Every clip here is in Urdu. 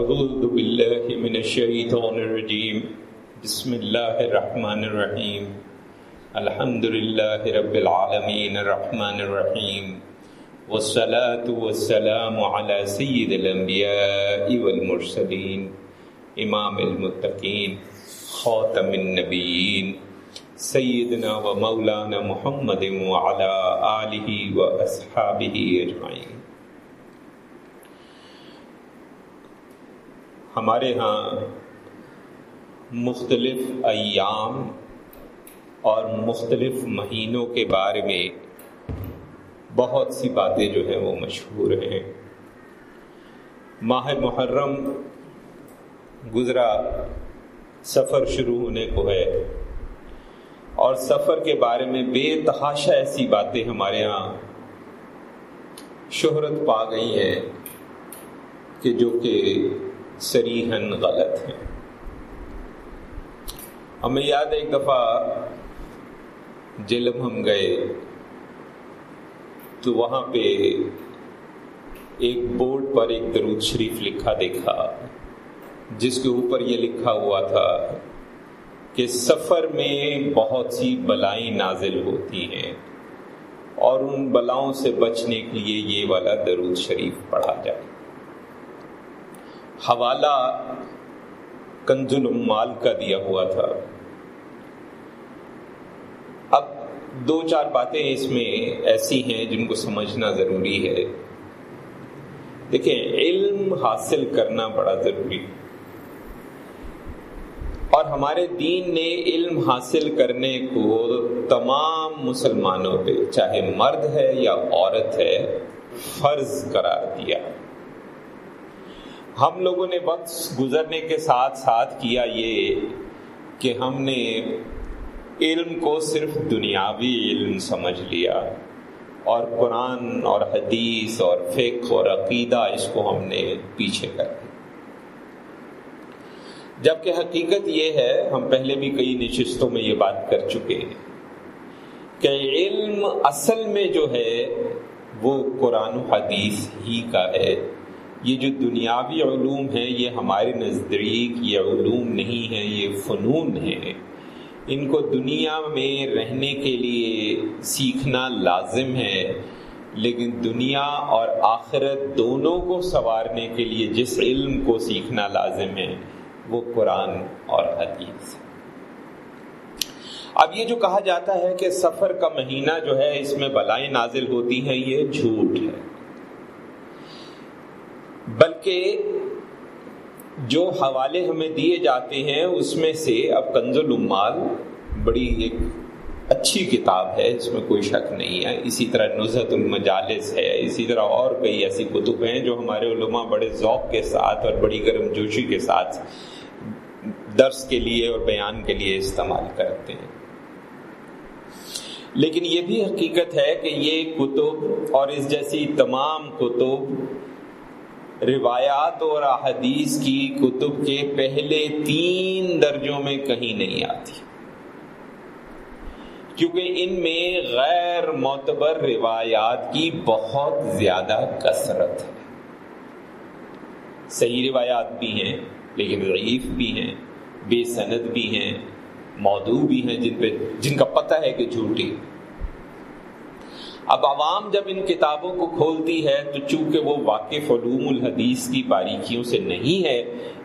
أعوذ بالله من الشيطان الرجيم. بسم الله الرحمن الرحيم. الحمد لله رب العالمين الرحمن الرحيم. والصلاة والسلام على سيد الأنبياء والمرسلين. إمام المتقين. خاتم النبيين. سيدنا ومولانا محمد وعلى آله وأصحابه أجمعين. ہمارے ہاں مختلف ایام اور مختلف مہینوں کے بارے میں بہت سی باتیں جو ہیں وہ مشہور ہیں۔ ماہ محرم گزرا، سفر شروع ہونے کو ہے۔ اور سفر کے بارے میں بے تحاشا ایسی باتیں ہمارے ہاں شہرت پا گئی ہیں کہ جو کہ سریحن غلط ہیں۔ ہمیں یاد ہے ایک دفعہ جلم ہم گئے تو وہاں پہ ایک بورڈ پر ایک درود شریف لکھا دیکھا، جس کے اوپر یہ لکھا ہوا تھا کہ سفر میں بہت سی بلائیں نازل ہوتی ہیں اور ان بلاؤں سے بچنے کے لیے یہ والا درود شریف پڑھا جائے۔ حوالہ کنز المال کا دیا ہوا تھا۔ اب دو چار باتیں اس میں ایسی ہیں جن کو سمجھنا ضروری ہے۔ دیکھیں، علم حاصل کرنا بڑا ضروری۔ اور ہمارے دین نے علم حاصل کرنے کو تمام مسلمانوں پہ، چاہے مرد ہے یا عورت ہے، فرض قرار دیا۔ ہم لوگوں نے وقت گزرنے کے ساتھ ساتھ کیا یہ کہ ہم نے علم کو صرف دنیاوی علم سمجھ لیا اور قرآن اور حدیث اور فقہ اور عقیدہ اس کو ہم نے پیچھے کر دیا۔ جبکہ حقیقت یہ ہے، ہم پہلے بھی کئی نشستوں میں یہ بات کر چکے ہیں کہ علم اصل میں جو ہے، وہ قرآن و حدیث ہی کا ہے۔ یہ جو دنیاوی علوم ہیں، یہ ہمارے نزدیک یہ علوم نہیں ہیں، یہ فنون ہیں۔ ان کو دنیا میں رہنے کے لیے سیکھنا لازم ہے، لیکن دنیا اور آخرت دونوں کو سنوارنے کے لیے جس علم کو سیکھنا لازم ہے، وہ قرآن اور حدیث۔ اب یہ جو کہا جاتا ہے کہ سفر کا مہینہ جو ہے، اس میں بلائیں نازل ہوتی ہیں، یہ جھوٹ ہے۔ بلکہ جو حوالے ہمیں دیے جاتے ہیں، اس میں سے اب کنز العمال بڑی ایک اچھی کتاب ہے، اس میں کوئی شک نہیں ہے۔ اسی طرح نزت المجالس ہے، اسی طرح اور کئی ایسی کتب ہیں جو ہمارے علماء بڑے ذوق کے ساتھ اور بڑی گرم جوشی کے ساتھ درس کے لیے اور بیان کے لیے استعمال کرتے ہیں۔ لیکن یہ بھی حقیقت ہے کہ یہ کتب اور اس جیسی تمام کتب روایات اور احادیث کی کتب کے پہلے تین درجوں میں کہیں نہیں آتی۔ کیونکہ ان میں غیر معتبر روایات کی بہت زیادہ کثرت ہے۔ صحیح روایات بھی ہیں، لیکن ضعیف بھی ہیں، بے سند بھی ہیں، موضوع بھی ہیں جن پہ جن کا پتہ ہے کہ جھوٹی۔ اب عوام جب ان کتابوں کو کھولتی ہے تو چونکہ وہ واقف علوم الحدیث کی باریکیوں سے نہیں ہے،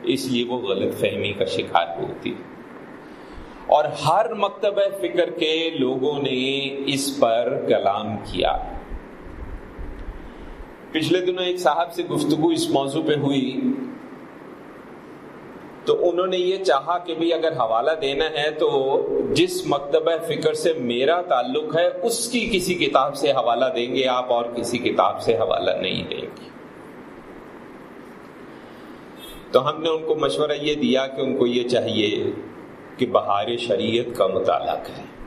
اس لیے وہ غلط فہمی کا شکار ہوتی اور ہر مکتبہ فکر کے لوگوں نے اس پر کلام کیا۔ پچھلے دنوں ایک صاحب سے گفتگو اس موضوع پہ ہوئی۔ تو انہوں نے یہ چاہا کہ بھی اگر حوالہ دینا ہے تو جس مکتبہ فکر سے میرا تعلق ہے، اس کی کسی کتاب سے حوالہ دیں گے، آپ اور کسی کتاب سے حوالہ نہیں دیں گے۔ تو ہم نے ان کو مشورہ یہ دیا کہ ان کو یہ چاہیے کہ بہار شریعت کا مطالعہ کریں۔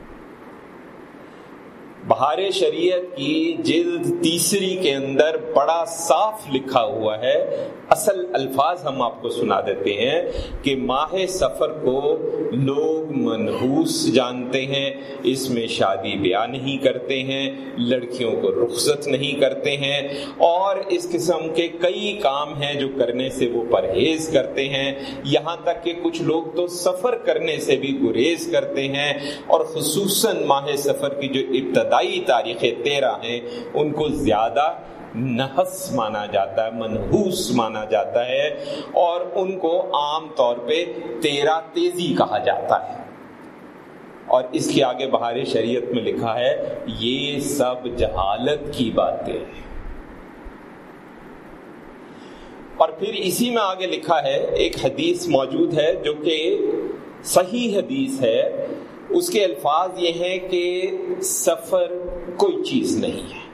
بہار شریعت کی جلد تیسری کے اندر بڑا صاف لکھا ہوا ہے۔ اصل الفاظ ہم آپ کو سنا دیتے ہیں کہ ماہ سفر کو لوگ منحوس جانتے ہیں، اس میں شادی بیاہ نہیں کرتے ہیں، لڑکیوں کو رخصت نہیں کرتے ہیں۔ اور اس قسم کے کئی کام ہیں جو کرنے سے وہ پرہیز کرتے ہیں۔ یہاں تک کہ کچھ لوگ تو سفر کرنے سے بھی گریز کرتے ہیں۔ اور خصوصاً ماہ سفر کی جو ابتدا ابتدائی تاریخ تیرہ ہیں ان کو زیادہ نحس مانا جاتا ہے، منحوس مانا جاتا ہے اور ان کو عام طور پہ تیرا تیزی کہا جاتا ہے۔ اور اس کے آگے بہار شریعت میں لکھا ہے، یہ سب جہالت کی باتیں ہیں۔ اور پھر اسی میں آگے لکھا ہے، ایک حدیث موجود ہے جو کہ صحیح حدیث ہے۔ اس کے الفاظ یہ ہیں کہ سفر کوئی چیز نہیں ہے۔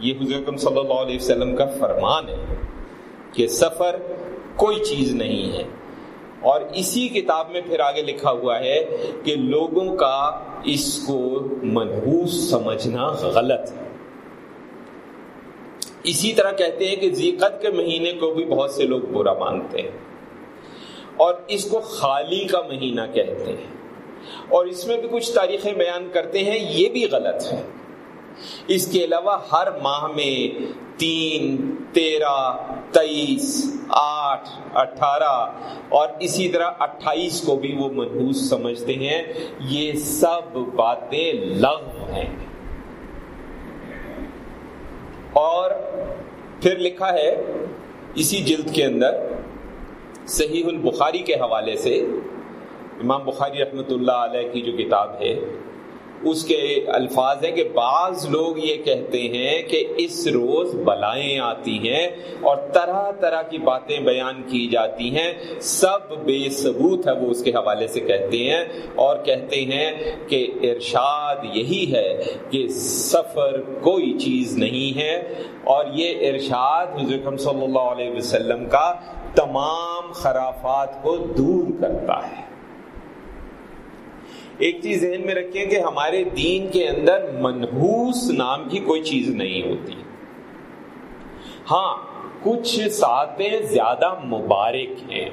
یہ حضرت صلی اللہ علیہ وسلم کا فرمان ہے کہ سفر کوئی چیز نہیں ہے۔ اور اسی کتاب میں پھر آگے لکھا ہوا ہے کہ لوگوں کا اس کو منحوس سمجھنا غلط ہے۔ اسی طرح کہتے ہیں کہ زیقت کے مہینے کو بھی بہت سے لوگ برا مانتے ہیں اور اس کو خالی کا مہینہ کہتے ہیں۔ اور اس میں بھی کچھ تاریخیں بیان کرتے ہیں، یہ بھی غلط ہے۔ اس کے علاوہ ہر ماہ میں تین، تیرہ تیئیس آٹھ، اٹھارہ اور اسی طرح اٹھائیس کو بھی وہ منحوس سمجھتے ہیں۔ یہ سب باتیں لغو ہیں۔ اور پھر لکھا ہے اسی جلد کے اندر، صحیح البخاری کے حوالے سے امام بخاری رحمۃ اللہ علیہ کی جو کتاب ہے، اس کے الفاظ ہیں کہ بعض لوگ یہ کہتے ہیں کہ اس روز بلائیں آتی ہیں اور طرح طرح کی باتیں بیان کی جاتی ہیں۔ سب بے ثبوت ہے، وہ اس کے حوالے سے کہتے ہیں اور کہتے ہیں کہ ارشاد یہی ہے کہ سفر کوئی چیز نہیں ہے۔ اور یہ ارشاد حضرت صلی اللہ علیہ وسلم کا تمام خرافات کو دور کرتا ہے۔ ایک چیز ذہن میں رکھیں کہ ہمارے دین کے اندر منحوس نام کی کوئی چیز نہیں ہوتی۔ ہاں کچھ ساتیں زیادہ مبارک ہیں،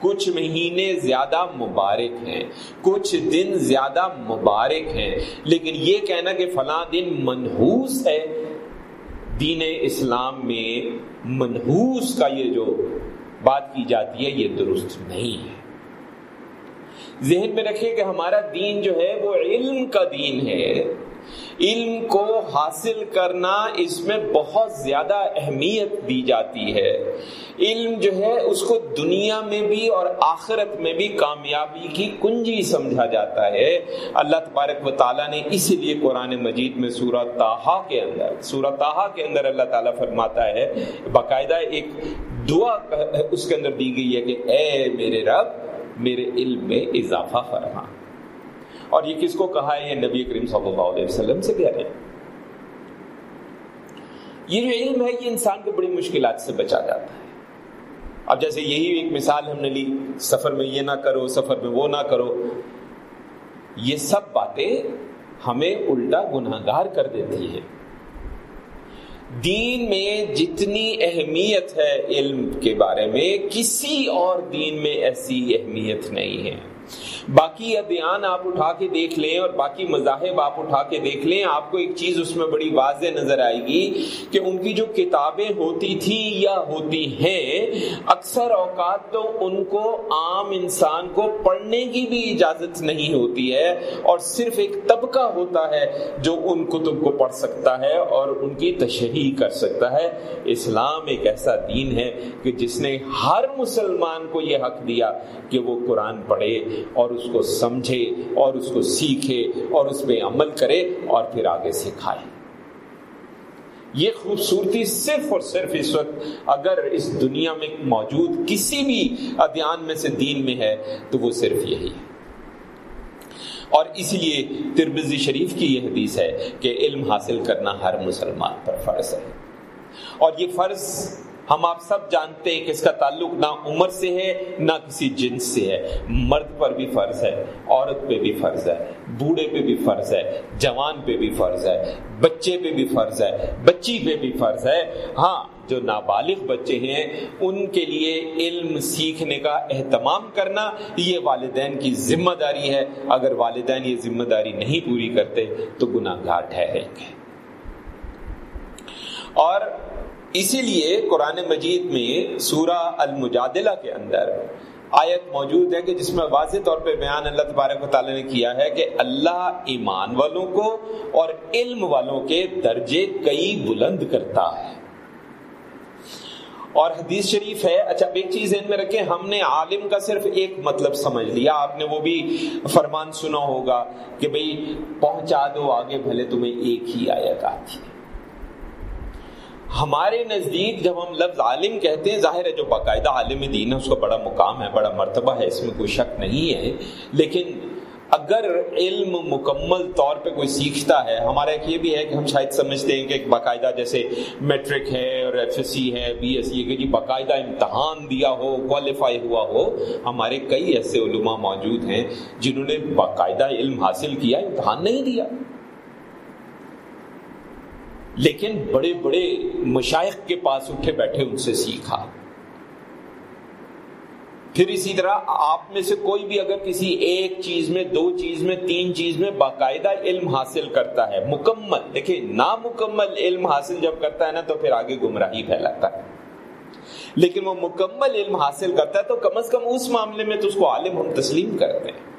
کچھ مہینے زیادہ مبارک ہیں، کچھ دن زیادہ مبارک ہیں، لیکن یہ کہنا کہ فلاں دن منحوس ہے، دین اسلام میں منحوس کا یہ جو بات کی جاتی ہے، یہ درست نہیں ہے۔ ذہن میں رکھے کہ ہمارا دین جو ہے وہ علم کا دین ہے۔ علم کو حاصل کرنا اس میں بہت زیادہ اہمیت دی جاتی ہے۔ علم جو ہے اس کو دنیا میں بھی اور آخرت میں بھی کامیابی کی کنجی سمجھا جاتا ہے۔ اللہ تبارک و تعالیٰ نے اسی لیے قرآن مجید میں سورہ تاہا کے اندر سورہ تاہا کے اندر اللہ تعالیٰ فرماتا ہے، باقاعدہ ایک دعا اس کے اندر دی گئی ہے کہ اے میرے رب میرے علم میں اضافہ فرما۔ اور یہ کس کو کہا ہے؟ یہ نبی کریم صلی اللہ علیہ وسلم سے کہہ رہے ہیں۔ یہ جو علم ہے، یہ انسان کو بڑی مشکلات سے بچا جاتا ہے۔ اب جیسے یہی ایک مثال ہم نے لی، سفر میں یہ نہ کرو، سفر میں وہ نہ کرو۔ یہ سب باتیں ہمیں الٹا گناہ گار کر دیتی ہے دین میں جتنی اہمیت ہے علم کے بارے میں، کسی اور دین میں ایسی اہمیت نہیں ہے۔ باقی ادیان آپ اٹھا کے دیکھ لیں اور باقی مذاہب آپ اٹھا کے دیکھ لیں، آپ کو ایک چیز اس میں بڑی واضح نظر آئے گی کہ ان کی جو کتابیں ہوتی تھی یا ہوتی ہیں، اکثر اوقات تو ان کو عام انسان کو پڑھنے کی بھی اجازت نہیں ہوتی ہے اور صرف ایک طبقہ ہوتا ہے جو ان کتب کو پڑھ سکتا ہے اور ان کی تشہیر کر سکتا ہے۔ اسلام ایک ایسا دین ہے کہ جس نے ہر مسلمان کو یہ حق دیا کہ وہ قرآن پڑھے اور اس کو سمجھے اور اس کو سیکھے اور اس پہ عمل کرے اور پھر آگے سکھائے۔ یہ خوبصورتی صرف اور صرف اس وقت اگر اس دنیا میں موجود کسی بھی ادیان میں سے دین میں ہے تو وہ صرف یہی ہے۔ اور اس لیے تربزی شریف کی یہ حدیث ہے کہ علم حاصل کرنا ہر مسلمان پر فرض ہے۔ اور یہ فرض ہم آپ سب جانتے ہیں کہ اس کا تعلق نہ عمر سے ہے، نہ کسی جنس سے ہے۔ مرد پر بھی فرض ہے، عورت پہ بھی فرض ہے، بوڑھے پہ بھی فرض ہے، جوان پہ بھی فرض ہے، بچے پہ بھی فرض ہے، بچی پہ بھی فرض ہے۔ ہاں جو نابالغ بچے ہیں، ان کے لیے علم سیکھنے کا اہتمام کرنا، یہ والدین کی ذمہ داری ہے۔ اگر والدین یہ ذمہ داری نہیں پوری کرتے، تو گناہ گار ٹھہریں گے۔ اور اسی لیے قرآن مجید میں سورہ المجادلہ کے اندر آیت موجود ہے کہ جس میں واضح طور پہ بیان اللہ تبارک و تعالیٰ نے کیا ہے کہ اللہ ایمان والوں کو اور علم والوں کے درجے کئی بلند کرتا ہے۔ اور حدیث شریف ہے۔ اچھا ایک چیز ذہن میں رکھیں، ہم نے عالم کا صرف ایک مطلب سمجھ لیا۔ آپ نے وہ بھی فرمان سنا ہوگا کہ بھئی پہنچا دو، آگے بھلے تمہیں ایک ہی آیت آتی ہے۔ ہمارے نزدیک جب ہم لفظ عالم کہتے ہیں، ظاہر ہے جو باقاعدہ عالم دین ہے، اس کا بڑا مقام ہے، بڑا مرتبہ ہے، اس میں کوئی شک نہیں ہے۔ لیکن اگر علم مکمل طور پہ کوئی سیکھتا ہے، ہمارا ایک یہ بھی ہے کہ ہم شاید سمجھتے ہیں کہ ایک باقاعدہ جیسے میٹرک ہے، اور ایف ایس سی ہے، بی ایس سی ہے، کہ جی باقاعدہ امتحان دیا ہو کوالیفائی ہوا ہو۔ ہمارے کئی ایسے علماء موجود ہیں جنہوں نے باقاعدہ علم حاصل کیا، امتحان نہیں دیا۔ لیکن بڑے بڑے مشائق کے پاس اٹھے بیٹھے ان سے سیکھا۔ پھر اسی طرح آپ میں سے کوئی بھی اگر کسی ایک چیز میں، دو چیز میں، تین چیز میں باقاعدہ علم حاصل کرتا ہے، مکمل، دیکھیں، نامکمل علم حاصل جب کرتا ہے نا تو پھر آگے گمراہی پھیلاتا ہے۔ لیکن وہ مکمل علم حاصل کرتا ہے تو کم از کم اس معاملے میں تو اس کو عالم ہم تسلیم کرتے ہیں۔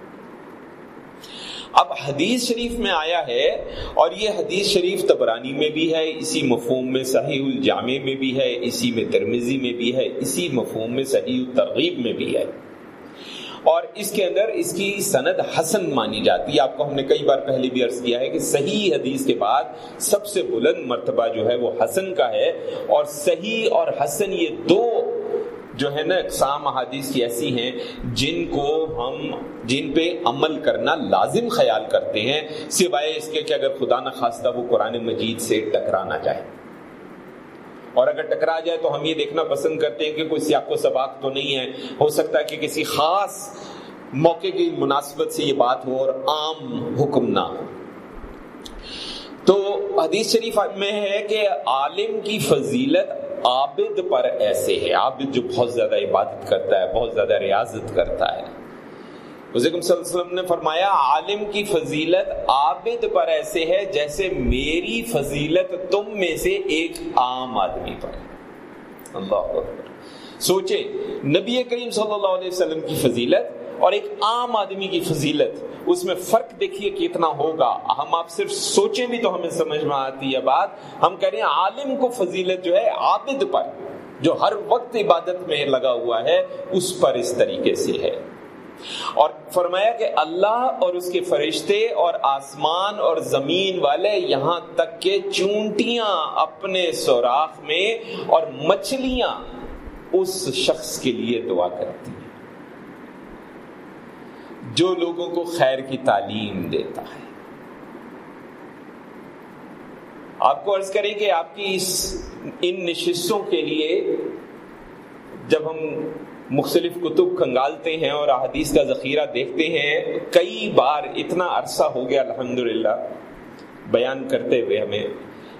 اب حدیث شریف میں آیا ہے اور یہ حدیث شریف تبرانی میں بھی ہے، اسی مفہوم میں صحیح الجامع میں بھی ہے، اسی میں ترمیزی میں بھی ہے، اسی مفہوم میں صحیح الترغیب میں بھی ہے۔ اور اس کے اندر اس کی سند حسن مانی جاتی ہے۔ آپ کو ہم نے کئی بار پہلے بھی عرض کیا ہے کہ صحیح حدیث کے بعد سب سے بلند مرتبہ جو ہے وہ حسن کا ہے اور صحیح اور حسن یہ دو جو ہے نا اقسام احادیث کی ایسی ہیں جن کو ہم جن پہ عمل کرنا لازم خیال کرتے ہیں، سوائے اس کے کہ اگر خدا نخواستہ وہ قرآن مجید سے ٹکرانا جائے اور اگر ٹکرا جائے تو ہم یہ دیکھنا پسند کرتے ہیں کہ کوئی سیاق و سباق تو نہیں ہے۔ ہو سکتا ہے کہ کسی خاص موقع کی مناسبت سے یہ بات ہو اور عام حکم نہ ہو۔ تو حدیث شریف میں ہے کہ عالم کی فضیلت عابد پر ایسے ہے۔ عابد جو بہت زیادہ عبادت کرتا ہے، بہت زیادہ ریاضت کرتا ہے۔ صلی اللہ علیہ وسلم نے فرمایا، عالم کی فضیلت عابد پر ایسے ہے جیسے میری فضیلت تم میں سے ایک عام آدمی پر اللہ اکبر۔ سوچے، نبی کریم صلی اللہ علیہ وسلم کی فضیلت اور ایک عام آدمی کی فضیلت، اس میں فرق دیکھیے کتنا ہوگا۔ ہم آپ صرف سوچیں بھی تو ہمیں سمجھ میں آتی ہے بات۔ ہم کہہ رہے ہیں عالم کو فضیلت جو ہے عابد پر، جو ہر وقت عبادت میں لگا ہوا ہے، اس پر اس طریقے سے ہے۔ اور فرمایا کہ اللہ اور اس کے فرشتے اور آسمان اور زمین والے یہاں تک کہ چونٹیاں اپنے سوراخ میں اور مچھلیاں اس شخص کے لیے دعا کرتی ہیں۔ جو لوگوں کو خیر کی تعلیم دیتا ہے۔ آپ کو عرض کریں کہ آپ کی اس ان نشستوں کے لیے جب ہم مختلف کتب کنگالتے ہیں اور احادیث کا ذخیرہ دیکھتے ہیں، کئی بار اتنا عرصہ ہو گیا الحمدللہ بیان کرتے ہوئے ہمیں۔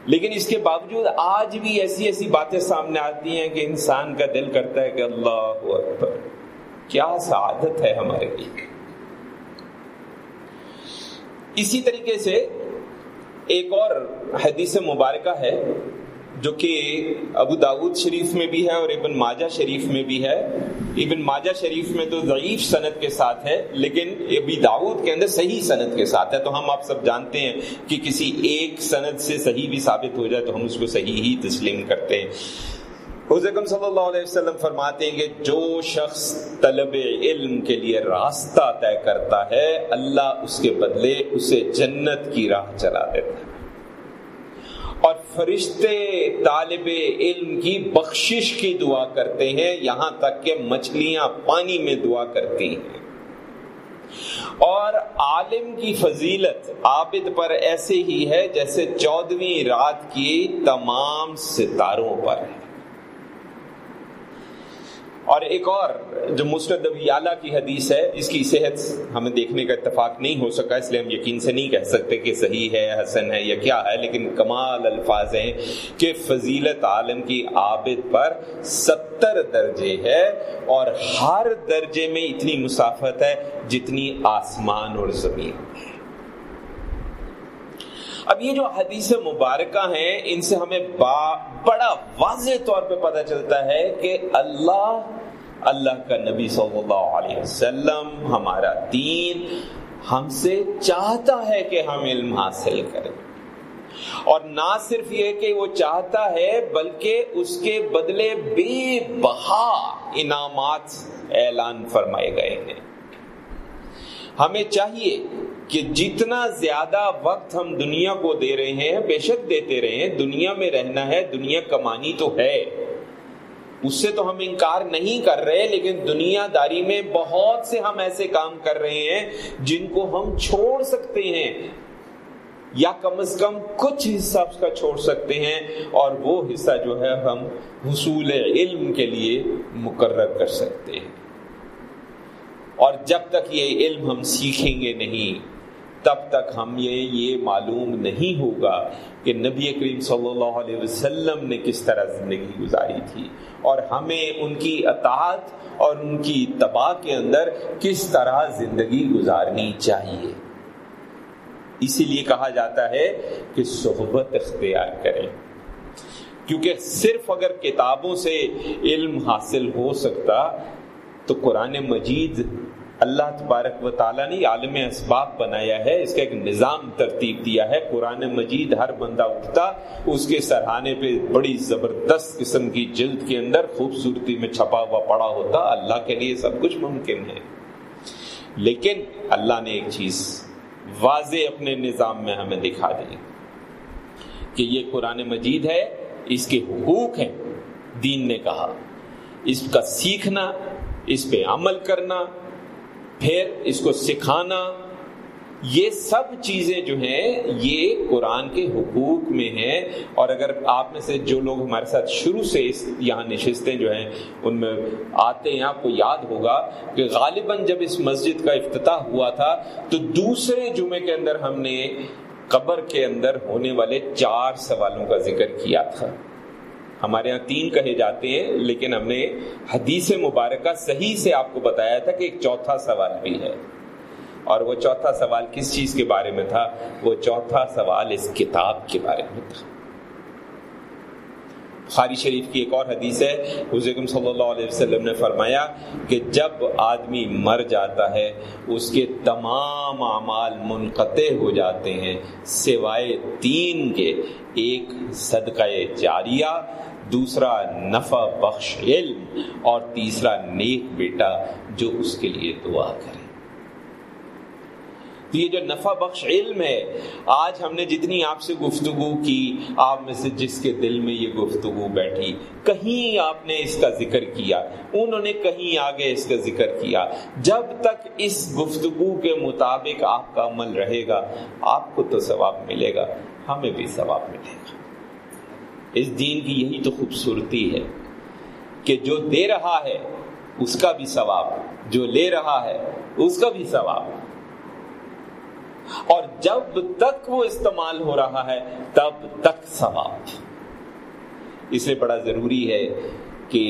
لیکن اس کے باوجود آج بھی ایسی ایسی باتیں سامنے آتی ہیں کہ انسان کا دل کرتا ہے کہ اللہ اکبر، کیا سعادت ہے ہمارے لیے۔ اسی طریقے سے ایک اور حدیث مبارکہ ہے جو کہ ابو داود شریف میں بھی ہے اور ابن ماجہ شریف میں بھی ہے۔ ابن ماجہ شریف میں تو ضعیف صنعت کے ساتھ ہے، لیکن ابی داود کے اندر صحیح صنعت کے ساتھ ہے۔ تو ہم آپ سب جانتے ہیں کہ کسی ایک صنعت سے صحیح بھی ثابت ہو جائے تو ہم اس کو صحیح ہی تسلیم کرتے ہیں۔ حضرت صلی اللہ علیہ وسلم فرماتے ہیں کہ جو شخص طلب علم کے لیے راستہ طے کرتا ہے، اللہ اس کے بدلے اسے جنت کی راہ چلا دیتا ہے۔ اور فرشتے طالب علم کی بخشش کی دعا کرتے ہیں، یہاں تک کہ مچھلیاں پانی میں دعا کرتی ہیں۔ اور عالم کی فضیلت عابد پر ایسے ہی ہے جیسے چودویں رات کی تمام ستاروں پر ہے۔ اور ایک اور جو مستد اعلیٰ کی حدیث ہے، اس کی صحت ہمیں دیکھنے کا اتفاق نہیں ہو سکا، اس لیے ہم یقین سے نہیں کہہ سکتے کہ صحیح ہے، حسن ہے یا کیا ہے، لیکن کمال الفاظ ہیں کہ فضیلت عالم کی عابد پر ستر درجے ہے اور ہر درجے میں اتنی مسافت ہے جتنی آسمان اور زمین۔ اب یہ جو حدیث مبارکہ ہیں، ان سے ہمیں بڑا واضح طور پہ پتہ چلتا ہے کہ اللہ اللہ کا نبی صلی اللہ علیہ وسلم ہمارا دین ہم سے چاہتا ہے کہ ہم علم حاصل کریں۔ اور نہ صرف یہ کہ وہ چاہتا ہے، بلکہ اس کے بدلے بے بہا انعامات اعلان فرمائے گئے ہیں۔ ہمیں چاہیے کہ جتنا زیادہ وقت ہم دنیا کو دے رہے ہیں، بے شک دیتے رہے ہیں، دنیا میں رہنا ہے، دنیا کمانی تو ہے۔ اس سے تو ہم انکار نہیں کر رہے، لیکن دنیا داری میں بہت سے ہم ایسے کام کر رہے ہیں جن کو ہم چھوڑ سکتے ہیں۔ یا کم از کم کچھ حصہ اس کا چھوڑ سکتے ہیں، اور وہ حصہ جو ہے ہم حصول علم کے لیے مقرر کر سکتے ہیں۔ اور جب تک یہ علم ہم سیکھیں گے نہیں، تب تک ہم یہ یہ معلوم نہیں ہوگا کہ نبی کریم صلی اللہ علیہ وسلم نے کس طرح زندگی گزاری تھی اور ہمیں ان کی اطاعت اور ان کی تباہ کے اندر کس طرح زندگی گزارنی چاہیے۔ اسی لیے کہا جاتا ہے کہ صحبت اختیار کریں۔ کیونکہ صرف اگر کتابوں سے علم حاصل ہو سکتا تو قرآن مجید اللہ تبارک و تعالیٰ نے عالم اسباب بنایا ہے، اس کا ایک نظام ترتیب دیا ہے۔ قرآن مجید ہر بندہ اٹھتا، اس کے سرحانے پہ بڑی زبردست قسم کی جلد کے اندر خوبصورتی میں چھپا ہوا پڑا ہوتا، اللہ کے لیے سب کچھ ممکن ہے۔ لیکن اللہ نے ایک چیز واضح اپنے نظام میں ہمیں دکھا دی کہ یہ قرآن مجید ہے، اس کے حقوق ہیں، دین نے کہا۔ اس کا سیکھنا اس پہ عمل کرنا، پھر اس کو سکھانا، یہ سب چیزیں جو ہیں، یہ قرآن کے حقوق میں ہیں۔ اور اگر آپ میں سے جو لوگ ہمارے ساتھ شروع سے اس یہاں نشستیں جو ہیں، ان میں آتے ہیں، آپ کو یاد ہوگا کہ غالباً جب اس مسجد کا افتتاح ہوا تھا، تو دوسرے جمعے کے اندر ہم نے قبر کے اندر ہونے والے چار سوالوں کا ذکر کیا تھا۔ ہمارے یہاں تین کہے جاتے ہیں، لیکن ہم نے حدیث مبارکہ صحیح سے آپ کو بتایا تھا کہ ایک چوتھا سوال بھی ہے۔ اور وہ چوتھا سوال کس چیز کے بارے میں تھا؟ وہ چوتھا سوال اس کتاب کے بارے میں تھا۔ خاری شریف کی ایک اور حدیث ہے حضرت صلی اللہ علیہ وسلم نے فرمایا کہ جب آدمی مر جاتا ہے، اس کے تمام اعمال منقطع ہو جاتے ہیں، سوائے تین کے۔ ایک صدقہ جاریہ دوسرا نفع بخش علم اور تیسرا نیک بیٹا جو اس کے لیے دعا کرے۔ تو یہ جو نفع بخش علم ہے، آج ہم نے جتنی آپ سے گفتگو کی، آپ میں سے جس کے دل میں یہ گفتگو بیٹھی، کہیں آپ نے اس کا ذکر کیا، انہوں نے کہیں آگے اس کا ذکر کیا۔ جب تک اس گفتگو کے مطابق آپ کا عمل رہے گا، آپ کو تو ثواب ملے گا، ہمیں بھی ثواب ملے گا۔ اس دین کی یہی تو خوبصورتی ہے کہ جو دے رہا ہے، اس کا بھی ثواب جو لے رہا ہے، اس کا بھی ثواب اور جب تک وہ استعمال ہو رہا ہے، تب تک ثواب اس لیے بڑا ضروری ہے کہ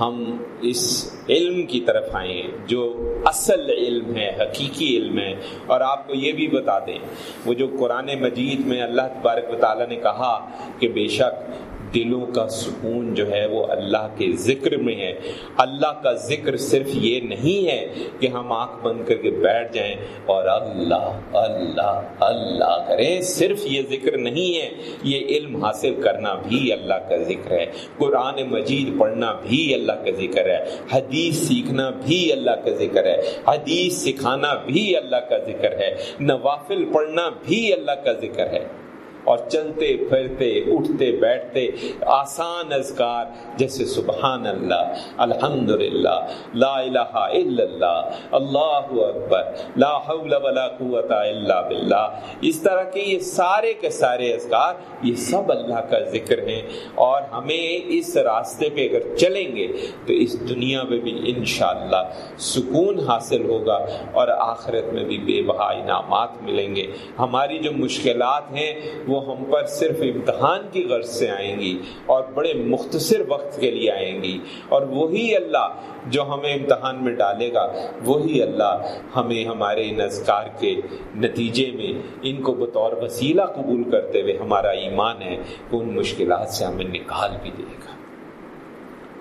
ہم اس علم کی طرف آئیں جو اصل علم ہے، حقیقی علم ہے۔ اور آپ کو یہ بھی بتا دیں، وہ جو قرآن مجید میں اللہ تبارک و تعالیٰ نے کہا کہ بے شک دلوں کا سکون جو ہے وہ اللہ کے ذکر میں ہے۔ اللہ کا ذکر صرف یہ نہیں ہے کہ ہم آنکھ بند کر کے بیٹھ جائیں اور اللہ اللہ اللہ کریں۔ صرف یہ ذکر نہیں ہے، یہ علم حاصل کرنا بھی اللہ کا ذکر ہے۔ قرآن مجید پڑھنا بھی اللہ کا ذکر ہے۔ حدیث سیکھنا بھی اللہ کا ذکر ہے۔ حدیث سکھانا بھی اللہ کا ذکر ہے۔ نوافل پڑھنا بھی اللہ کا ذکر ہے۔ اور چلتے پھرتے، اٹھتے بیٹھتے آسان اذکار جیسے سبحان اللہ الحمد للہ لا الہ الا اللہ اللہ اکبر، لا حول ولا قوت الا باللہ۔ اس طرح کے یہ سارے کے سارے اذکار، یہ سب اللہ کا ذکر ہیں۔ اور ہمیں اس راستے پہ اگر چلیں گے، تو اس دنیا میں بھی انشاءاللہ سکون حاصل ہوگا اور آخرت میں بھی بے بہا انعامات ملیں گے۔ ہماری جو مشکلات ہیں، وہ ہم پر صرف امتحان کی غرض سے آئیں گی اور بڑے مختصر وقت کے لیے آئیں گی اور وہی اللہ جو ہمیں امتحان میں ڈالے گا، وہی اللہ ہمیں ہمارے ان اذکار کے نتیجے میں ان کو بطور وسیلہ قبول کرتے ہوئے ہمارا ایمان ہے کہ ان مشکلات سے ہمیں نکال بھی دے گا۔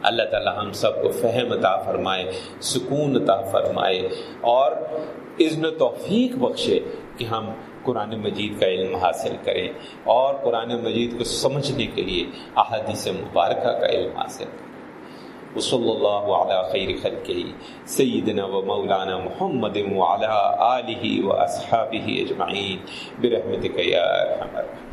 اللہ تعالی ہم سب کو فہم عطا فرمائے، سکون عطا فرمائے اور اذن توفیق بخشے کہ ہم قرآن مجید کا علم حاصل کریں اور قرآن مجید کو سمجھنے کے لیے احادیث مبارکہ کا علم حاصل کریں۔ وصلی اللہ علی خیر خلقہ، سیدنا و مولانا محمد وعلی آلہ و اصحابہ اجمعین۔ برحمتک یا ارحم الراحمین۔